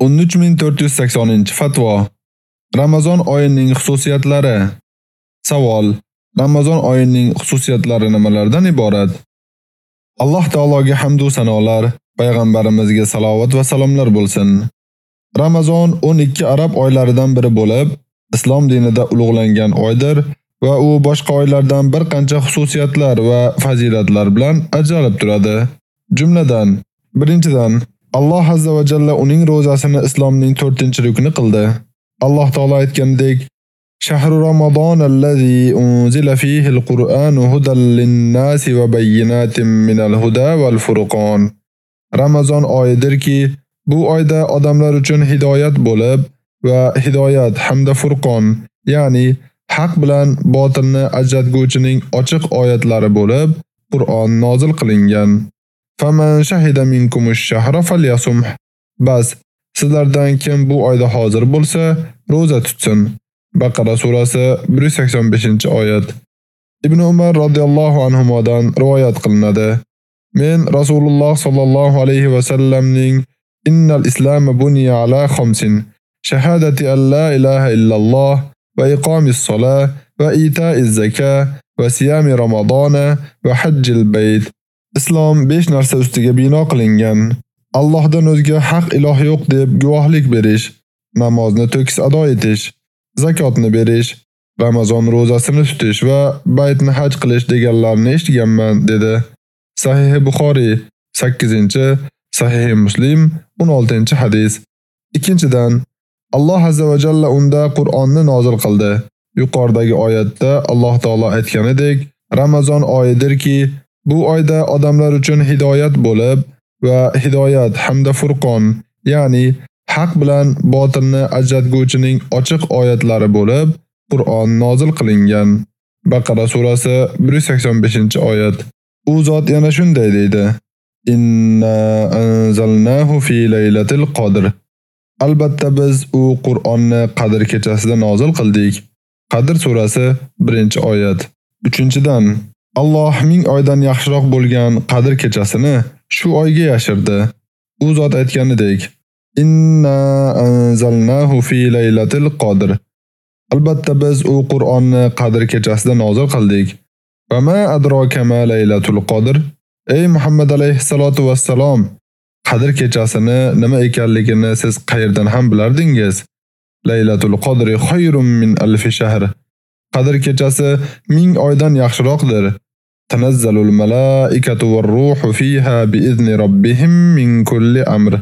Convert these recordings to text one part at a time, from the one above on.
13480-fatvo. Ramazon oyining xususiyatlari. Savol: Ramazon oyining xususiyatlari nimalardan iborat? Alloh taologa hamd va sanolar, payg'ambarimizga salovat va salomlar bo'lsin. Ramazon 12 arab oylaridan biri bo'lib, islom dinida ulug'langan oydir va u boshqa oylardan bir qancha xususiyatlar va fazilatlar bilan ajralib turadi. Jumladan, birinchidan Alloh azza va jalla uning ro'zasini islomning 4-rukni qildi. Alloh taolo aytgandek: "Shahru Ramazon allazi unzila fihi al-Qur'anu hudan lin-nasi va bayyinatin minal huda val furqon." Ramazon oyidirki, bu oyda odamlar uchun hidoyat bo'lib va hidoyat hamda furqon, ya'ni haq bilan botilni ajratguvchining ochiq oyatlari bo'lib, Qur'on nozil qilingan. Faman shahida minkumus shahra falyasum. Bas, sizlardan kim bu oyda hozir bo'lsa, roza tutsin. Baqara surasi 185-oyat. Ibn Umar radhiyallohu anhumodan rivoyat qilinadi. Men Rasululloh sallallohu alayhi va sallamning innal islom buniya ala khamsin: shahadati an la ilaha illalloh va iqomis solah va ita'iz zakah va siyami ramazona va hajjil bayt Islom 5 narsa ustiga bino qilingan. Allohdan o'zga haq iloh yo'q deb guvohlik berish, namozni to'kis ado etish, zakotni berish, Ramazon ro'zasini tutish va baytni haj qilish deganlarni eshitganman dedi. Sahih Buxoriy 8-chi, Sahih Muslim 16-hadis. Ikkinchidan, Alloh azza va jalla unda Qur'onni nozil qildi. Yuqoridagi oyatda Alloh taolo aytganidek, Ramazon oyidirki, Bu oyda odamlar uchun hidoyat bo'lib va hidoyat hamda furqon, ya'ni haq bilan botilni ajratguvchining ochiq oyatlari bo'lib, Qur'on nozil qilingan. Baqara surasi 185-oyat. U zot yana shunday deydi: Inna anzalnahu fi laylatil qadr. Albatta biz u Qur'onni Qadr kechasida nozil qildik. Qadr surasi 1-oyat. 3-dan Alloh ming oydan yaxshiroq bo'lgan Qadr kechasini shu oyga yashirdi. U zot aytganidek: Inna anzalnahu fi laylatil qadr. Albatta biz u Qur'onni Qadr kechasida nozil qildik. Va ma adraka ma laylatul qadr? Ey Muhammad alayhisolatu vassalom, Qadr kechasini nima ekanligini siz qayerdan ham bilardingiz? Laylatul qadri khayrun min alf shahr. Qadr kechasi ming oydan yaxshiroqdir. تنزل الملائكة والروح فيها بإذن ربهم من كل أمر.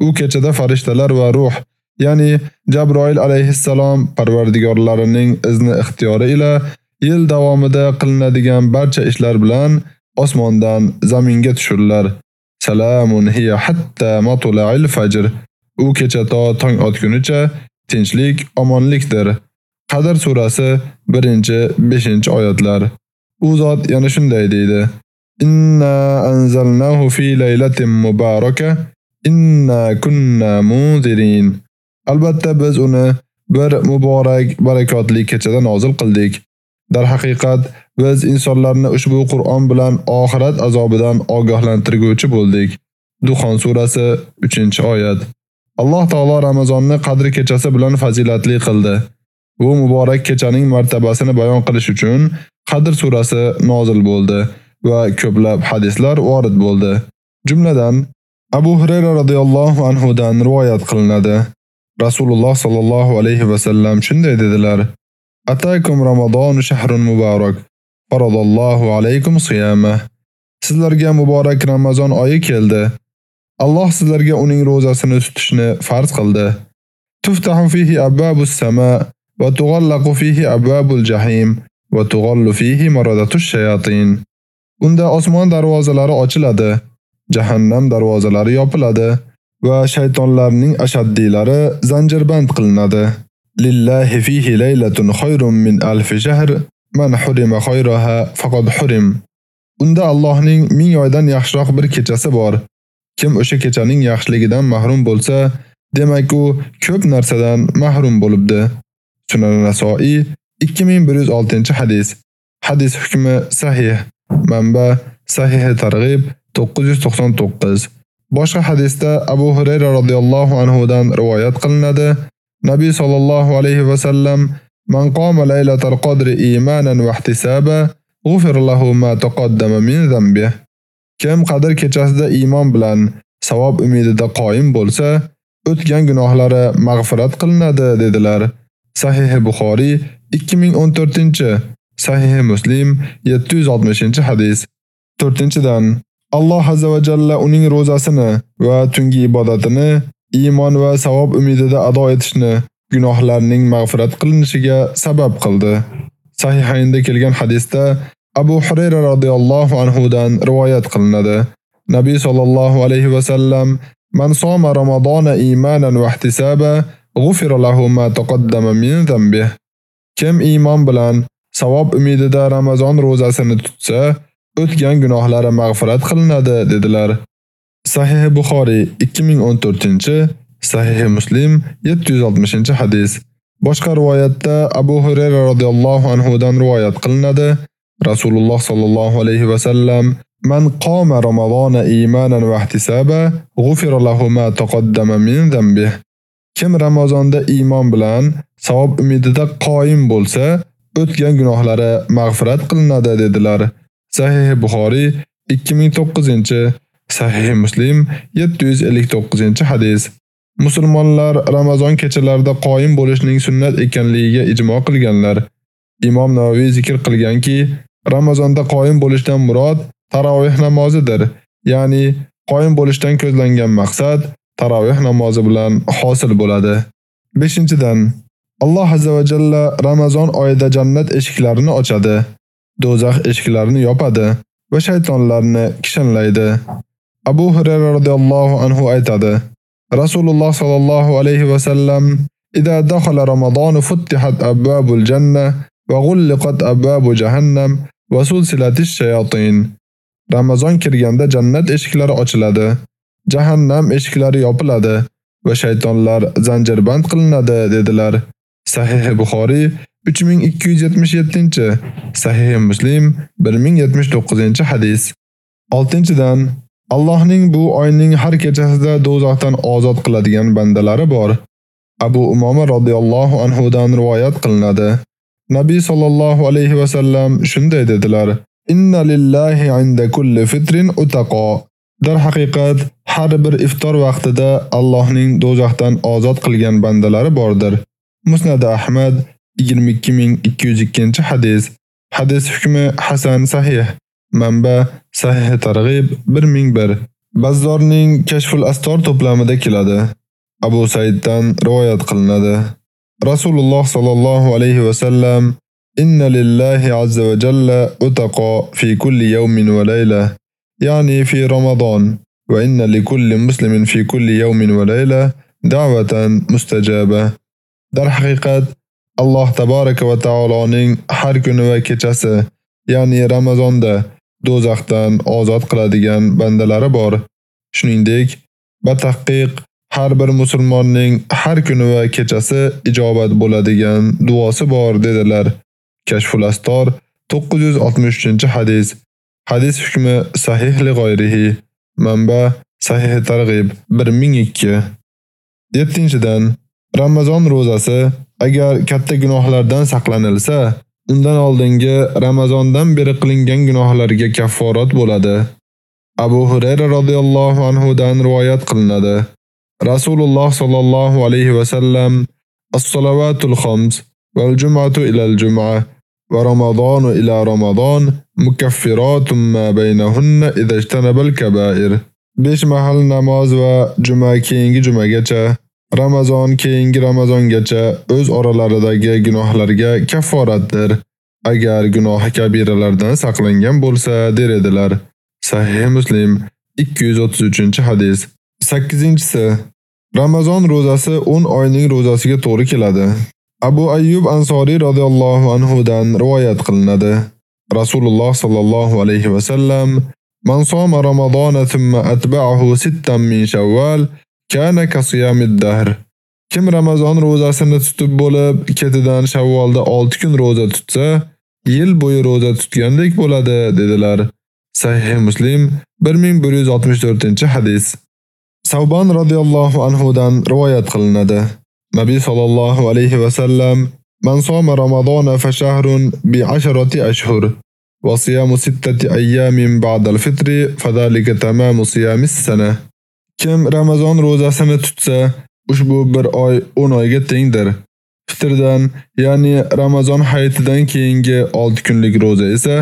U kechada farishtalar va ruh, ya'ni Jabroil alayhissalom parvardigorlarining izni ixtiyori ila yil davomida qilinadigan barcha ishlar bilan osmondan zaminga tushurlar. Salamun hiya hatta matla'il fajr. U kecha to tong otgunicha tinchlik, omonlikdir. Qadr surasi 1-5-oyatlar. U zot yana shunday deydi: Inna anzalnahu fi laylatin mubaraka inna kunna munzirin. Albatta biz uni bir muborak, barakotli kechada nozil qildik. Dar haqiqat biz insonlarni ushbu Qur'on bilan oxirat azobidan ogohlantirguvchi bo'ldik. Duxon surasi 3-oyat. Alloh taolo Ramazonni qadri kechasi bilan fazilatli qildi. Bu muborak kechaning martabasini bayon qilish uchun Qadr surasi nozil bo'ldi va ko'plab hadislar vorid bo'ldi. Jumladan Abu Hurayra radhiyallohu anhu dan rivoyat qilinadi. Rasululloh sallallohu alayhi va sallam shunday dedilar: Ataykum Ramazon shahrun muborak. Faradallohu alaykum siyama. Sizlarga muborak Ramazon oyi keldi. Alloh sizlarga uning ro'zasini tutishni farz qildi. Tuftahu fihi abwabus sama va tughallaqu fihi abwabul jahim. Va tughallu fihi maradatu shayatin. Unda osmon darvozalari ochiladi, jahannam darvozalari yopiladi va shaytonlarning ashaddiylari zanjirband qilinadi. Lillahi fihi laylatun khayrun min alf shahr. Man hurima khayraha faqad hurim. Unda Allohning ming oydan yaxshiroq bir kechasi bor. Kim o'sha kechaning yaxshiligidan mahrum bo'lsa, demak u ko'p narsadan mahrum bo'libdi. Sunan Nasoiy 2106-hadis. Hadis hukmi sahih. Manba Sahih Targ'ib 999. Boshqa hadisda Abu Hurayra radhiyallohu anhu dan rivoyat qilinadi. Nabiy sallallohu alayhi va sallam Man qama laylatal qadri imanan va ihtisaba, ghufira lahu ma taqaddama min dhanbihi. Kim qadr kechasida iymon bilan savob umidida qoyim bo'lsa, o'tgan gunohlari mag'firat qilinadi dedilar. Sahih Buxoriy 2014 Sahih Muslim 760-hadis. 4-dan Alloh azza va jalla uning ro'zasini va tungi ibodatini iymon va savob umidida ado etishni gunohlarning mag'firat qilinishiga sabab qildi. Sahihaynda kelgan hadisda Abu Hurayra radhiyallohu anhu dan rivoyat qilinadi. Nabiy sallallohu alayhi va sallam Man soma Ramadona imanan va ihtisaba, ghufira lahu ma taqaddama min dhanbihi. Kim iymon bilan savob umidida Ramazon ro'zasini tutsa, o'tgan gunohlari mag'firat qilinadi dedilar. Sahih Buxoriy 2014 Sahih Muslim 760-hadis. Boshqa rivoyatda Abu Hurayra radhiyallohu anhu dan rivoyat qilinadi. Rasululloh sallallohu alayhi va sallam Man qoma Ramazona imanan va ihtisaba, g'ufira lahu ma taqaddama min dhanbihi. Kim Ramazonda iymon bilan savob umidida qoyim bo'lsa, o'tgan gunohlari mag'firat qilinadi dedilar. Sahih Buxoriy 2009 Sahih Muslim 759-hadis. Musulmonlar Ramazon kechalarida qoyim bo'lishning sunnat ekanligiga ijmo qilganlar. Imom Navoiy zikr qilganki, Ramazonda qoyim bo'lishdan murod tarovih namozidir. Ya'ni qoyim bo'lishdan ko'zlangan maqsad tarovih namozi bilan hosil bo'ladi. 5-dan Alloh azza va jalla Ramazon oyida jannat eshiklarini ochadi, do'zax eshiklarini yopadi va shaytonlarni kishanlaydi. Abu Hurayra radhiyallohu anhu aytadi: Rasululloh sallallohu alayhi va sallam إذا دخل رمضان فتحت أبواب الجنة وغلقت أبواب جهنم وسلسلة الشياطين Ramazon kirganda jannat eshiklari ochiladi, jahannam eshiklari yopiladi va shaytonlar zanjirband qilinadi dedilar. Sahih Buxoriy 3277, Sahih Muslim 1079-hadis. 6-dan Allohning bu oyning har kechasida dozoqdan ozod qiladigan bandalari bor. Abu Umoma radhiyallohu anhu dan rivoyat qilinadi. Nabiy sallallohu alayhi va sallam shunday dedilar: Inna lillahi 'inda kulli fitrin utaqo. Dar haqiqat har bir iftor vaqtida Allohning do'zaxdan ozod qilgan bandalari bordir. Musnad Ahmad 22202-hadis. Hadis hukmi hasan sahih. Manba Sahih Targ'ib 1001. Bazzorning Kashful Astor to'plamida keladi. Abu Saiddan rivoyat qilinadi. Rasululloh sallallohu alayhi va sallam Inna lillahi azza va jalla utaqa fi kulli yawmin wa layla, ya'ni وإن لكل مسلم في كل يوم وليلة kulli yawmin va layla الله mustajaba. Dar haqiqat Alloh tabaraka va taoloning har kuni va kechasi, ya'ni Ramazonda do'zaxdan ozod qiladigan bandalari bor. Shuningdek, batahqiq har bir musulmonning har kuni va kechasi ijobat bo'ladigan duosi bor dedilar. Kashful Astor 963-hadis. Hadis hukmi sahih li g'oyrihi. Manba Sahih Targ'ib 1002. 7-dan Ramazon ro'zasi agar katta gunohlardan saqlanilsa, undan oldingi Ramazondan beri qilingan gunohlarga kafforat bo'ladi. Abu Hurayra radhiyallohu anhu dan rivoyat qilinadi. Rasululloh sallallohu alayhi va sallam as-salavatul khams wal jum'atu ila al-jum'ah va Ramazonu ila Ramazon mukaffiratun ma baynahunna idha ijtanaba al-kaba'ir. 5 mahal namoz va juma keyingi jumagacha Ramazon keyingi Ramazongacha o'z oralaridagi gunohlarga kafforatdir. Agar gunohi kabiralardan saqlangan bo'lsa, der edilar. Sahih Muslim 233-hadis. 8-si Ramazon ro'zasi 10 oyning ro'zasiga to'g'ri keladi. Abu Ayyub Ansori radhiyallohu anhu dan rivoyat qilinadi. Rasululloh sallallohu alayhi va sallam Man soma Ramazona thumma atba'ahu sittan min Shawwal Kana kasiyamid dahr. Kim Ramazon ro'zasini tutib bo'lib, ketidan Shavvolda 6 kun ro'za tutsa, yil bo'yi ro'za tutgandek bo'ladi, dedilar. Sahih Muslim 1164-hadis. Savban radhiyallohu anhu dan rivoyat qilinadi. Nabiy sallallohu alayhi va sallam: "Man soma Ramazona fa shahrun bi 10 ashhur va siyamu sittati ayyamin ba'da al-fitri fadhalika tamamu siyamis sana." Kim Ramazon ro'zasini tutsa, ushbu bir oy 10 oyga tengdir. Fitrdan, ya'ni Ramazon hayitidan keyingi 6 kunlik ro'za esa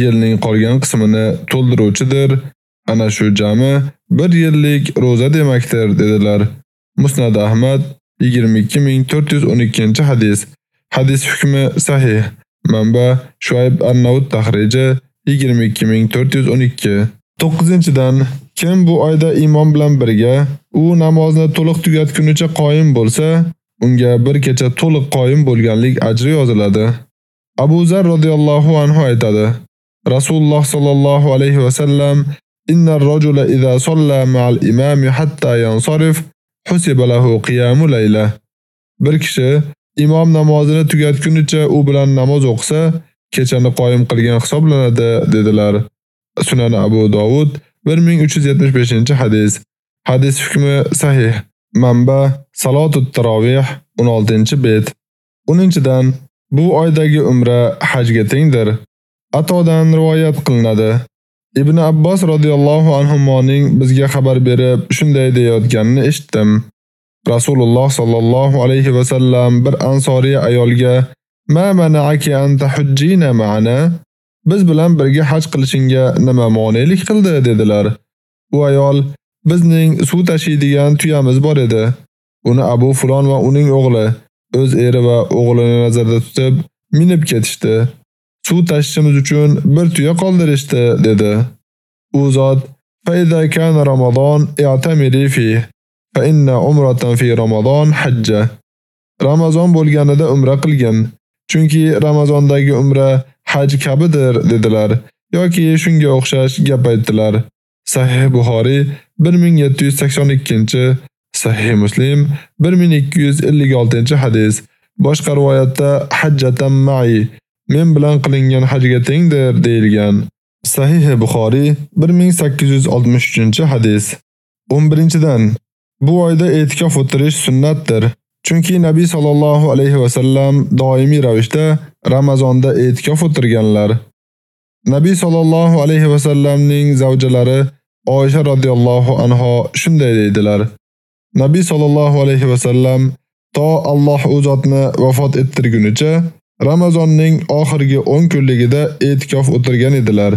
yilning qolgan qismini to'ldiruvchidir. Ana shu jami 1 yillik ro'za demakdir dedilar. Musnad Ahmad 22412 hadis. Hadis hukmi sahih. Manba Shuayb an-Navut tahriji 22412. 9-dan kim bu oyda imom bilan birga u namozni to'liq tugatgunicha qoyim bo'lsa, unga bir kecha to'liq qoyim bo'lganlik ajri yoziladi. Abu Zar radhiyallohu anhu aytadi: Rasululloh sallallohu alayhi va sallam innar rajula idha salla ma'al imami hatta yansarif husiba lahu qiyamu layla. Bir kishi imom namozini tugatgunicha u bilan namoz o'qisa, kechani qoyim qilgan hisoblanadi dedilar. Sunan Abu Dovud 1375-hadis. Hadis hukmi sahih. Manba Salotut tarovih 16-bet. 10-dan bu oydagi umra hajga tengdir. Atodan rivoyat qilinadi. Ibn Abbos radhiyallohu anhumoning bizga xabar berib, shunday deyotganini eshitdim. Rasululloh sallallohu alayhi va sallam bir ansoriy ayolga: "Ma mana'aki an tahujjina ma'ana?" Biz bilan birga haj qilishingga nima monelik qildi dedilar. U ayol: "Bizning suv tashiydigan tuyamiz bor edi. Uni Abu Fulon va uning o'g'li o'z eri va o'g'lini nazarda tutib minib ketishdi. Suv tashishimiz uchun bir tuya qoldirishdi" dedi. U zot: "Fa idza kana Ramazon i'tamiri fi fa inna umratan fi Ramazon hajja." Ramazon bo'lganida umra qilgin, chunki Ramazondagi umra haj kabidir dedilar yoki shunga o'xshash gap aytdilar. Sahih Buxoriy 1782, Sahih Muslim 1256-hadis. Boshqa rivoyatda hajjatan ma'i men bilan qilingan hajga tengdir deyilgan. Sahih Buxoriy 1863-hadis. 11-dan Bu oyda e'tikof o'tirish sunnatdir. Chunki Nabiy sallallohu alayhi va sallam doimiy ravishda Ramazonda e'tikof o'tirganlar. Nabiy sallallohu alayhi va sallamning zavjalari Oysha radhiyallohu anha shunday deydilar. Nabiy sallallohu alayhi va sallam to Alloh o'zotni vafot ettirgunicha Ramazonning oxirgi 10 kunligida e'tikof o'tirgan edilar.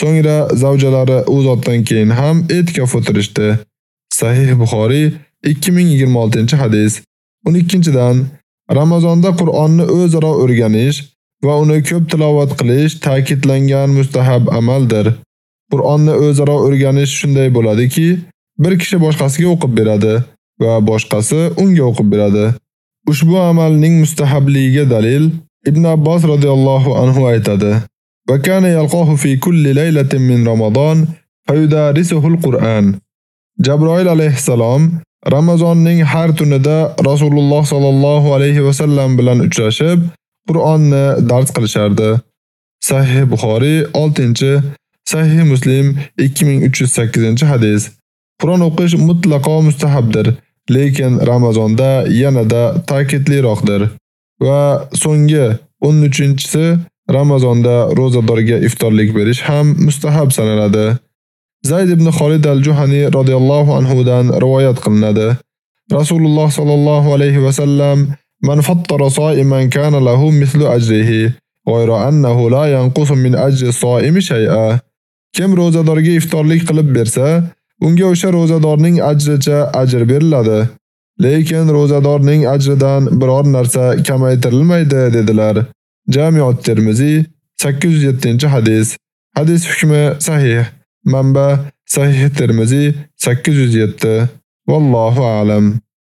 So'ngra zavjalari u zotdan keyin ham e'tikof o'tirishdi. Sahih Buxoriy 2026-hadis. 12-dan Ramazonda Qur'onni o'zaro o'rganish va uni ko'p tilovat qilish ta'kidlangan mustahab amaldir. Qur'onni o'zaro o'rganish shunday bo'ladiki, bir kishi boshqasiga o'qib beradi va boshqasi unga o'qib beradi. Ushbu amalning mustahabligiga dalil Ibn Abbos radhiyallohu anhu aytadi: "Va kana yalqahu fi kulli laylatin min Ramazon fayudarisuhu al-Qur'an." Jabroil alayhisalom Ramazonning har tunida Rasululloh sallallohu alayhi va sallam bilan uchrashib, Qur'onni dars qilishardi. Sahih Buxoriy 6-chi, Sahih Muslim 2308-hadis. Qur'on o'qish mutlaqo mustahabdir, lekin Ramazonda yanada ta'kidliroqdir. Va so'nggi 13-chisi Ramazonda rozadorga iftorlik berish ham mustahab sanaladi. Zayd ibn Khalid al-Juhani radhiyallohu anhu dan rivoyat qilinadi. Rasululloh sallallohu alayhi va sallam man fattara sa'iman kana lahu mithlu ajrihi ghayra annahu la yanqusu min ajri sa'imi shay'a. Kim rozadorga iftorlik qilib bersa, unga o'sha rozadorning ajricha ajr beriladi. Lekin rozadorning ajridan biror narsa kamaytirilmaydi dedilar. Jamiot Tirmizi 807-hadis. Hadis hukmi sahih. Manba Sahih Tirmizi 807. Vallohu a'lam.